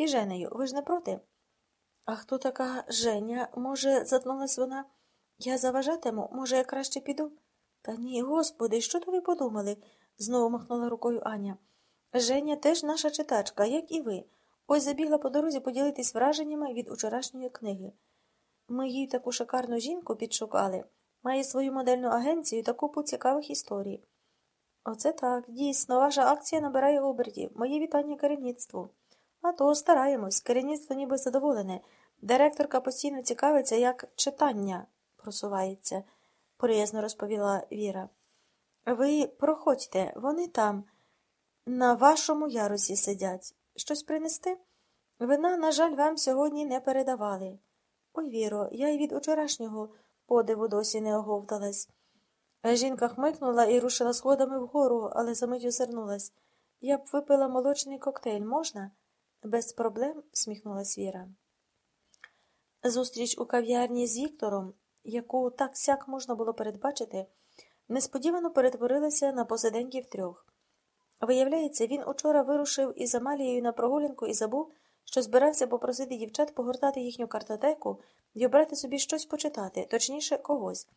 І Женею, ви ж не проти? А хто така Женя? Може, затнулась вона. Я заважатиму, може, я краще піду? Та ні, господи, що то ви подумали? знову махнула рукою Аня. Женя теж наша читачка, як і ви. Ось забігла по дорозі поділитись враженнями від учорашньої книги. Ми їй таку шикарну жінку підшукали, має свою модельну агенцію та купу цікавих історій. Оце так, дійсно, ваша акція набирає обертів. Мої вітання керівництву. А то стараємось, керівництво ніби задоволене. Директорка постійно цікавиться, як читання просувається, приязно розповіла Віра. Ви проходьте, вони там, на вашому ярусі сидять. Щось принести? Вина, на жаль, вам сьогодні не передавали. Ой, Віро, я й від учорашнього подиву досі не оговталась. Жінка хмикнула і рушила сходами вгору, але за мить озирнулась. Я б випила молочний коктейль, можна? Без проблем, сміхнулась Віра. Зустріч у кав'ярні з Віктором, яку так сяк можна було передбачити, несподівано перетворилася на посиденьків трьох. Виявляється, він учора вирушив із Амалією на прогулянку і забув, що збирався попросити дівчат погортати їхню картотеку і обрати собі щось почитати, точніше, когось.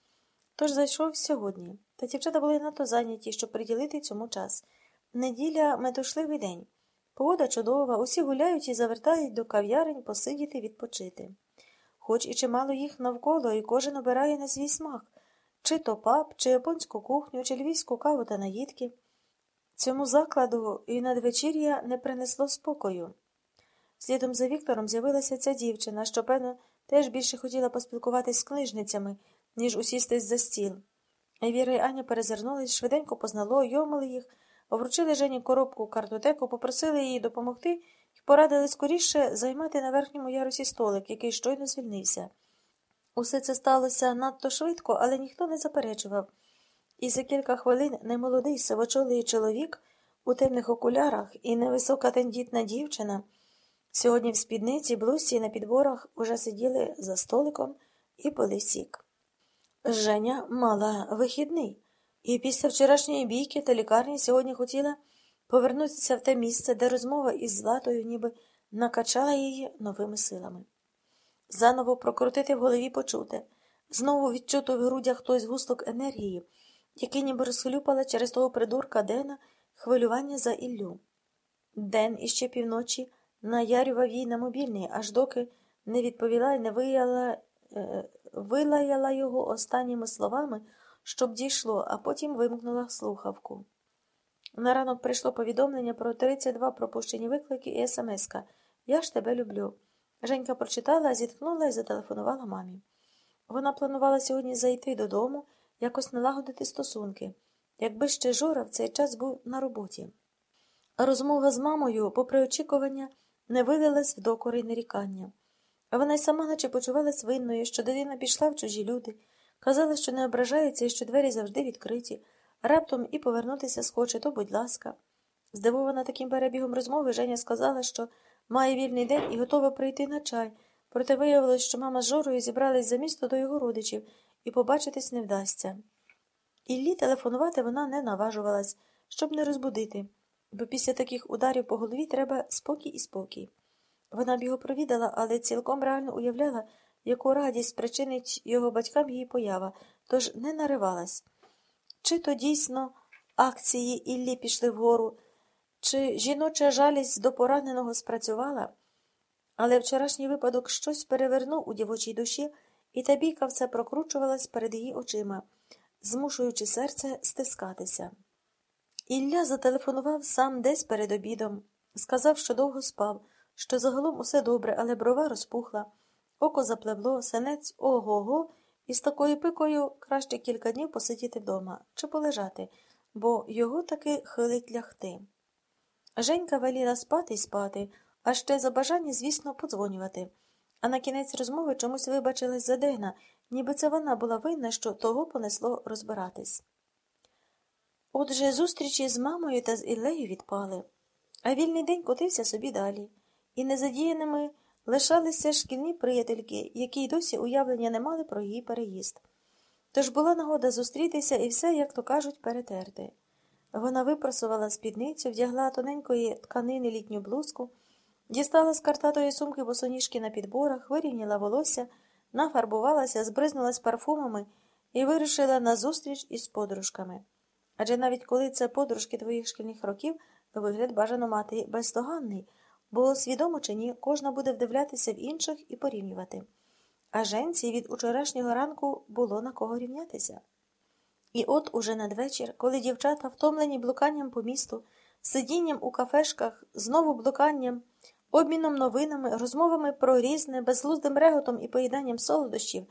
Тож зайшов сьогодні, та дівчата були надто зайняті, щоб приділити цьому час. Неділя метушливий день. Погода чудова, усі гуляють і завертають до кав'ярень посидіти відпочити. Хоч і чимало їх навколо, і кожен обирає на свій смак чи то паб, чи японську кухню, чи львівську каву та наїдки. Цьому закладу і надвечір'я не принесло спокою. Слідом за Віктором з'явилася ця дівчина, що, певно, теж більше хотіла поспілкуватись з книжницями, ніж усістись за стіл. Віра і Аня перезирнулись, швиденько познало, йомили їх, вручили Жені коробку картотеку, попросили її допомогти і порадили скоріше займати на верхньому ярусі столик, який щойно звільнився. Усе це сталося надто швидко, але ніхто не заперечував. І за кілька хвилин немолодий сивочолий чоловік у темних окулярах і невисока тендітна дівчина сьогодні в спідниці, блузці і на підборах уже сиділи за столиком і пили сік. Женя мала вихідний, і після вчорашньої бійки та лікарні сьогодні хотіла повернутися в те місце, де розмова із Златою ніби накачала її новими силами. Заново прокрутити в голові почуте, знову відчути в грудях хтось густок енергії, який ніби розхлюпала через того придурка Дена хвилювання за Іллю. Ден іще півночі наярював їй на мобільний, аж доки не відповіла і не вияла, е, вилаяла його останніми словами, щоб дійшло, а потім вимкнула слухавку. На ранок прийшло повідомлення про 32 пропущені виклики і смс-ка Я ж тебе люблю. Женька прочитала, зіткнула і зателефонувала мамі. Вона планувала сьогодні зайти додому, якось налагодити стосунки, якби ще Жора в цей час був на роботі. Розмова з мамою, попри очікування, не вилилась в докори й нарікання. Вона й сама наче почувалась винною, що дитина пішла в чужі люди, казала, що не ображається і що двері завжди відкриті, раптом і повернутися схоче, то будь ласка. Здивована таким перебігом розмови, Женя сказала, що має вільний день і готова прийти на чай, проте виявилось, що мама з Жорою зібрались за місто до його родичів і побачитись не вдасться. Іллі телефонувати вона не наважувалась, щоб не розбудити, бо після таких ударів по голові треба спокій і спокій. Вона б його провідала, але цілком реально уявляла, яку радість спричинить його батькам її поява, тож не наривалась. Чи то дійсно акції Іллі пішли вгору, чи жіноча жалість до пораненого спрацювала, але вчорашній випадок щось перевернув у дівочій душі, і та бійка все прокручувалась перед її очима, змушуючи серце стискатися. Ілля зателефонував сам десь перед обідом, сказав, що довго спав, що загалом усе добре, але брова розпухла, око запливло, сенець ого го, і з такою пикою краще кілька днів посидіти вдома чи полежати, бо його таки хилить лягти. Женька веліла спати й спати, а ще за бажання, звісно, подзвонювати. А на кінець розмови чомусь вибачилась за Дена, ніби це вона була винна, що того понесло розбиратись. Отже, зустрічі з мамою та з Іллею відпали, а вільний день котився собі далі, і незадіяними лишалися шкільні приятельки, які й досі уявлення не мали про її переїзд. Тож була нагода зустрітися і все, як то кажуть, перетерти. Вона випросувала спідницю, вдягла тоненької тканини літню блузку, Дістала з картатої сумки босоніжки на підборах, вирівняла волосся, нафарбувалася, збризнулась парфумами і вирушила на зустріч із подружками. Адже навіть коли це подружки твоїх шкільних років, вигляд бажано мати бездоганний, бо свідомо чи ні, кожна буде вдивлятися в інших і порівнювати. А женці від учорашнього ранку було на кого рівнятися. І от уже надвечір, коли дівчата, втомлені блуканням по місту, сидінням у кафешках, знову блуканням, обміном новинами, розмовами про різне, безглуздим реготом і поїданням солодощів,